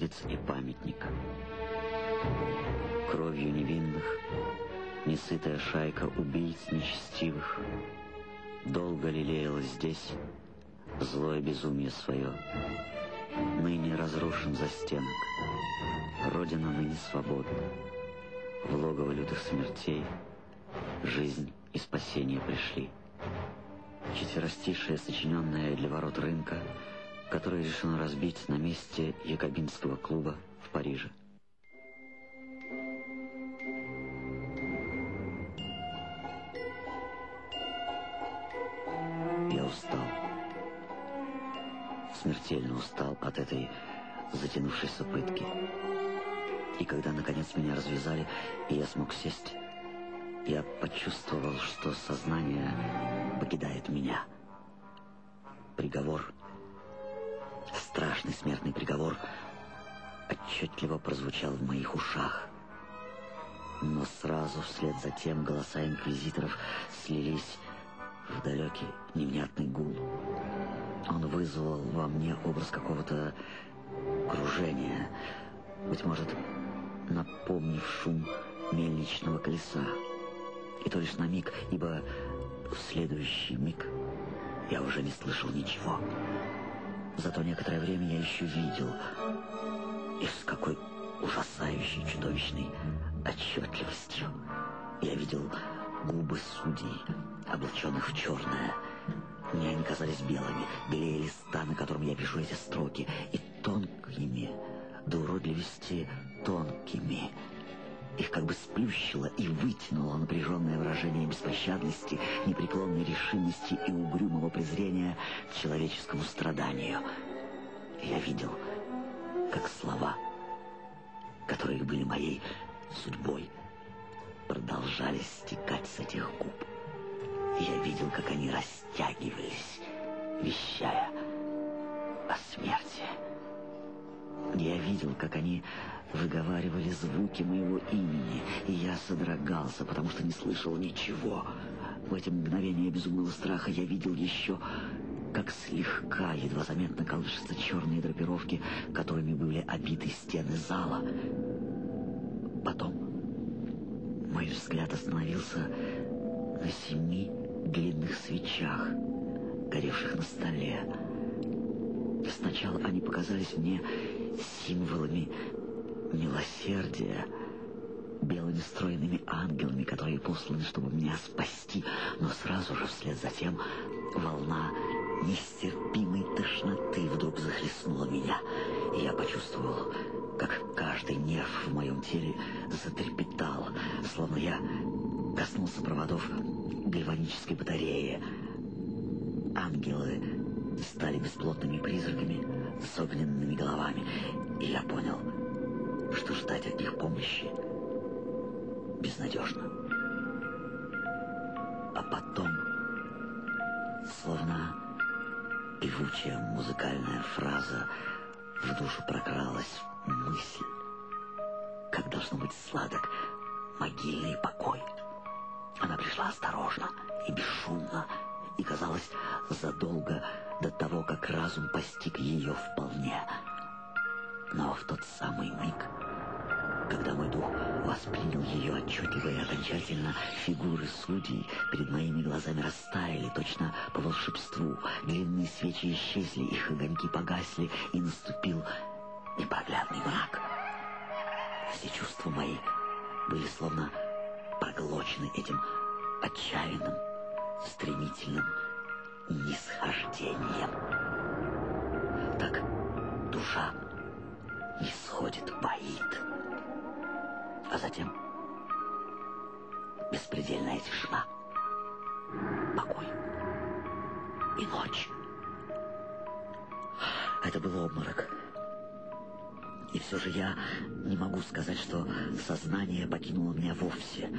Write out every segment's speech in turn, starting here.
Богородиц и памятник. Кровью невинных, несытая шайка убийц нечестивых, долго лелеяла здесь злое безумие свое. Ныне разрушен застенок, Родина ныне свободна, в логово лютых смертей жизнь и спасение пришли. Четверостишее, сочиненное для ворот рынка, которое решено разбить на месте якобинского клуба в Париже. Я устал. Смертельно устал от этой затянувшейся пытки. И когда, наконец, меня развязали, и я смог сесть, я почувствовал, что сознание покидает меня. Приговор, страшный смертный приговор, отчетливо прозвучал в моих ушах. Но сразу вслед за тем голоса инквизиторов слились в далекий невнятный гул. Он вызвал во мне образ какого-то кружения, быть может, напомнив шум мельничного колеса. И то лишь на миг, ибо в следующий миг я уже не слышал ничего. Зато некоторое время я еще видел, и с какой ужасающей, чудовищной отчетливостью я видел губы судей, облаченных в черное. Мне они казались белыми, белее листа, на котором я пишу эти строки, и тонкими, до уродливости тонкими. Их как бы сплющило и вытянуло напряженное выражение беспощадности, непреклонной решимости и угрюмого презрения к человеческому страданию. Я видел, как слова, которые были моей судьбой, продолжали стекать с этих губ. Я видел, как они растягивались, вещая о смерти. Я видел, как они выговаривали звуки моего имени, и я содрогался, потому что не слышал ничего. В эти мгновения безумного страха я видел еще, как слегка, едва заметно колышутся черные драпировки, которыми были обиты стены зала. Потом мой взгляд остановился на семи длинных свечах, горевших на столе. Сначала они показались мне символами милосердия, белыми стройными ангелами, которые посланы, чтобы меня спасти, но сразу же вслед за тем волна нестерпимой тошноты вдруг захлестнула меня, и я почувствовал, как каждый нерв в моем теле затрепетал, словно я коснулся проводов гальванической батареи. Ангелы стали бесплотными призраками с огненными головами, и я понял, что ждать от них помощи безнадежно. А потом, словно певучая музыкальная фраза, в душу прокралась мысль, как должно быть сладок могильный покой. Она пришла осторожно и бесшумно, и, казалось, задолго до того, как разум постиг ее вполне. Но в тот самый миг, когда мой дух воспринял ее отчетливо и окончательно, фигуры судей перед моими глазами растаяли, точно по волшебству. Длинные свечи исчезли, их огоньки погасли, и наступил непроглядный мрак. Все чувства мои были словно проглочены этим отчаянным, стремительным нисхождением. Так душа не сходит, боит. А затем беспредельная тишина, покой и ночь. Это был обморок. И все же я не могу сказать, что сознание покинуло меня вовсе.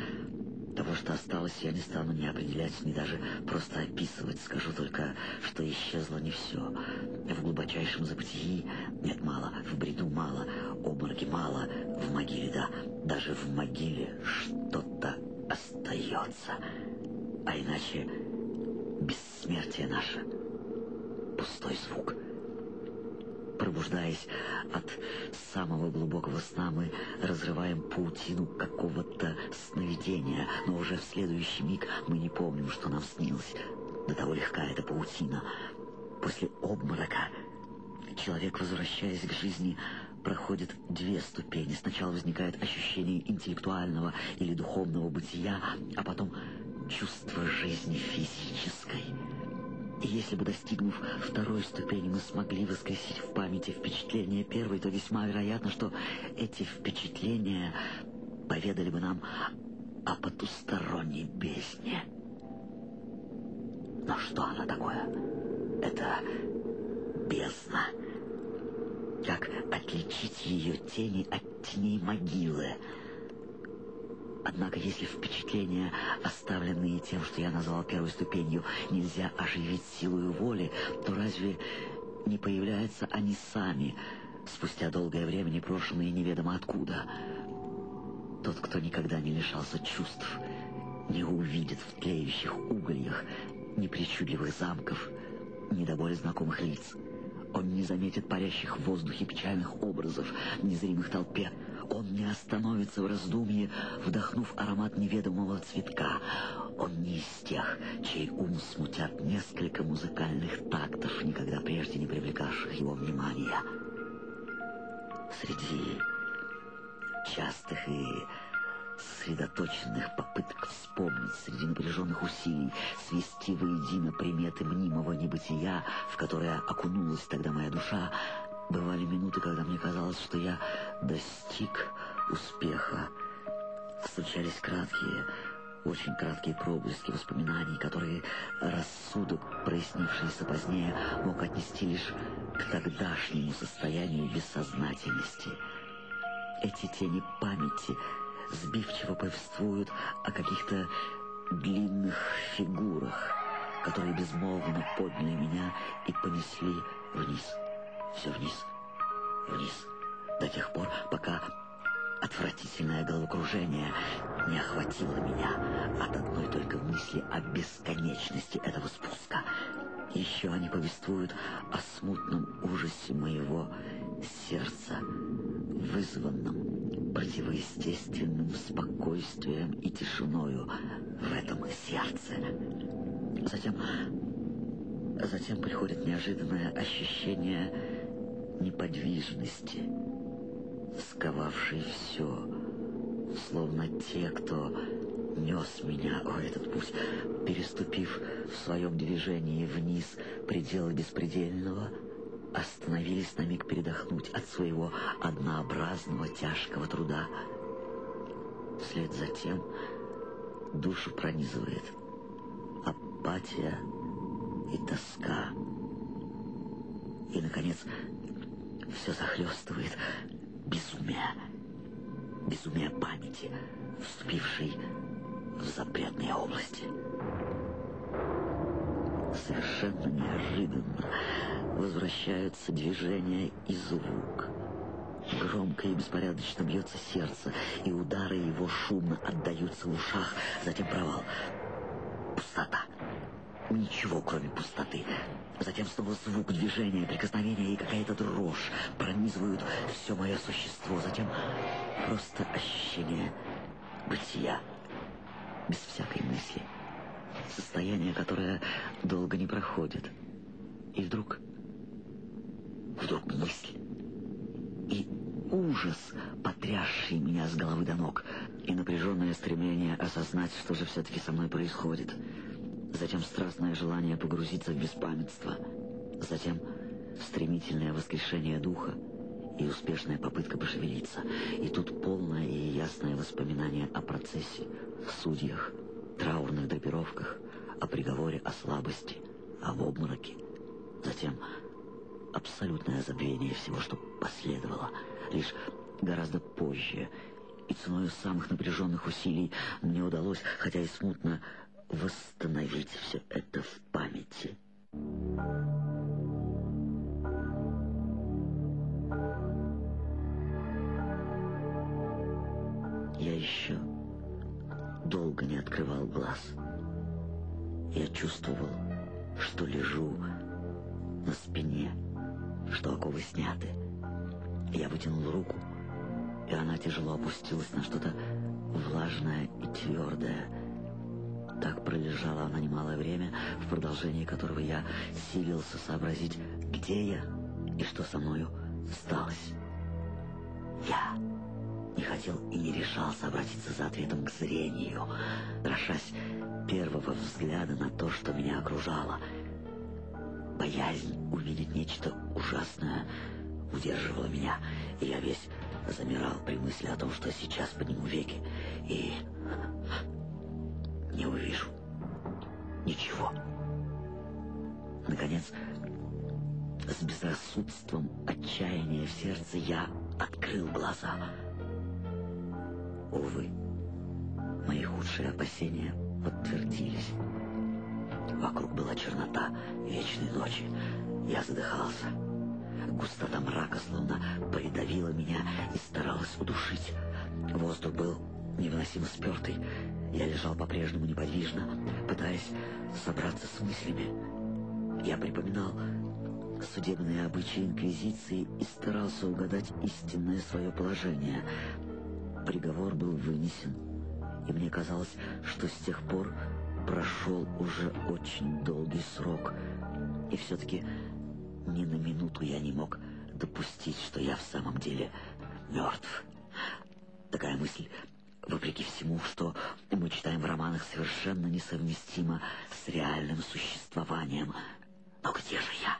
Того, что осталось, я не стану ни определять, ни даже просто описывать. Скажу только, что исчезло не все. В глубочайшем забытии нет мало, в бреду мало, мало, в могиле, да, даже в могиле что-то остается. А иначе бессмертие наше — пустой звук — Пробуждаясь от самого глубокого сна, мы разрываем паутину какого-то сновидения, но уже в следующий миг мы не помним, что нам снилось. До того легка эта паутина. После обморока человек, возвращаясь к жизни, проходит две ступени. Сначала возникает ощущение интеллектуального или духовного бытия, а потом чувство жизни физической. И если бы, достигнув второй ступени, мы смогли воскресить в памяти впечатления первой, то весьма вероятно, что эти впечатления поведали бы нам о потусторонней бездне. Но что она такое? Это бездна. Как отличить ее тени от теней могилы? Однако, если впечатления, оставленные тем, что я назвал первой ступенью, нельзя оживить силой воли, то разве не появляются они сами, спустя долгое время, непрошенные неведомо откуда? Тот, кто никогда не лишался чувств, не увидит в тлеющих угольях ни причудливых замков, ни до боли знакомых лиц. Он не заметит парящих в воздухе печальных образов незримых толпе, он не остановится в раздумье, вдохнув аромат неведомого цветка. Он не из тех, чей ум смутят несколько музыкальных тактов, никогда прежде не привлекавших его внимания. Среди частых и сосредоточенных попыток напряженных усилий, свести воедино приметы мнимого небытия, в которое окунулась тогда моя душа, Бывали минуты, когда мне казалось, что я достиг успеха. Случались краткие, очень краткие проблески воспоминаний, которые рассудок, прояснившийся позднее, мог отнести лишь к тогдашнему состоянию бессознательности. Эти тени памяти сбивчиво повествуют о каких-то длинных фигурах, которые безмолвно подняли меня и понесли вниз все вниз, вниз, до тех пор, пока отвратительное головокружение не охватило меня от одной только мысли о бесконечности этого спуска. Еще они повествуют о смутном ужасе моего сердца, вызванном противоестественным спокойствием и тишиною в этом сердце. Затем, затем приходит неожиданное ощущение неподвижности, сковавшей все, словно те, кто нес меня в этот путь, переступив в своем движении вниз пределы беспредельного, остановились на миг передохнуть от своего однообразного тяжкого труда. Вслед за тем душу пронизывает апатия и тоска. И, наконец, все захлестывает безумие. Безумие памяти, вступившей в запретные области. Совершенно неожиданно возвращаются движение и звук. Громко и беспорядочно бьется сердце, и удары его шумно отдаются в ушах, затем провал. Пустота. Ничего, кроме пустоты. Затем снова звук движения, прикосновения и какая-то дрожь пронизывают все мое существо. Затем просто ощущение бытия, без всякой мысли. Состояние, которое долго не проходит. И вдруг... Вдруг мысль. И ужас, потрясший меня с головы до ног. И напряженное стремление осознать, что же все-таки со мной происходит затем страстное желание погрузиться в беспамятство, затем стремительное воскрешение духа и успешная попытка пошевелиться. И тут полное и ясное воспоминание о процессе, судьях, траурных драпировках, о приговоре о слабости, об обмороке. Затем абсолютное забвение всего, что последовало, лишь гораздо позже, и ценой самых напряженных усилий мне удалось, хотя и смутно, восстановить все это в Чувствовал, что лежу на спине, что оковы сняты. Я вытянул руку, и она тяжело опустилась на что-то влажное и твердое. Так пролежала она немалое время, в продолжении которого я силился сообразить, где я и что со мною сталось. Я не хотел и не решался обратиться за ответом к зрению, дрожась первого взгляда на то, что меня окружало. Боязнь увидеть нечто ужасное удерживала меня, и я весь замирал при мысли о том, что сейчас подниму веки и не увижу ничего. Наконец, с безрассудством отчаяния в сердце я открыл глаза. Увы, мои худшие опасения подтвердились. Вокруг была чернота вечной ночи. Я задыхался. Густота мрака словно придавила меня и старалась удушить. Воздух был невыносимо спертый. Я лежал по-прежнему неподвижно, пытаясь собраться с мыслями. Я припоминал судебные обычаи Инквизиции и старался угадать истинное свое положение. Приговор был вынесен, и мне казалось, что с тех пор прошел уже очень долгий срок, и все-таки ни на минуту я не мог допустить, что я в самом деле мертв. Такая мысль, вопреки всему, что мы читаем в романах, совершенно несовместима с реальным существованием. Но где же я?